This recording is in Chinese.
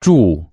注